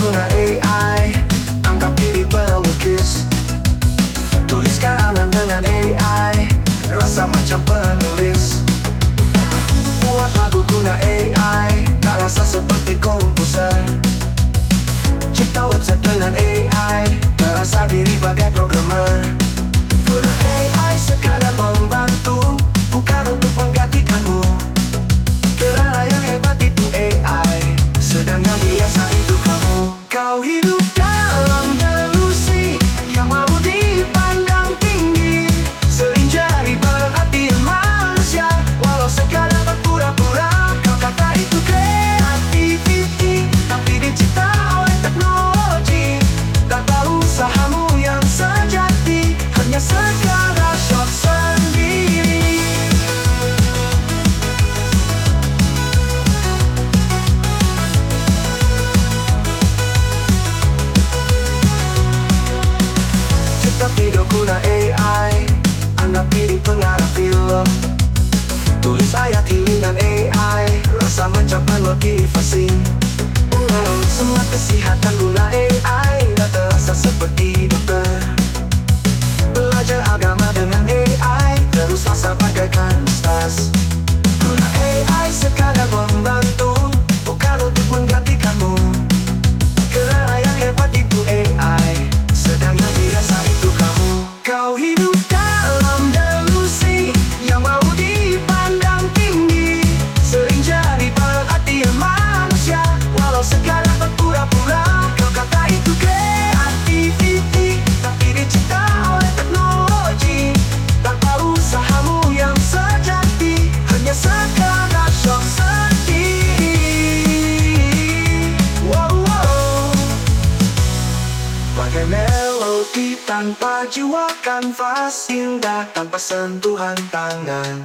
pura AI anggap diri pelukis. Tulis karangan dengan AI Rasa macam penulis. Buat lagu guna AI Tak rasa seperti komposer. Cipta website dengan AI Merasa diri bagai programmer. pengarah film. Tulis ayat ini dengan AI Rasa mencapai motivasi. Hmm, Semua kesehatan guna AI Tidak terasa seperti dokter. Belajar agama dengan AI Terus masa pakai stas Melodi tanpa jiwa kan fas indah Tanpa sentuhan tangan.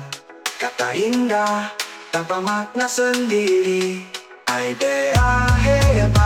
Kata indah tanpa makna sendiri. Idea hebat.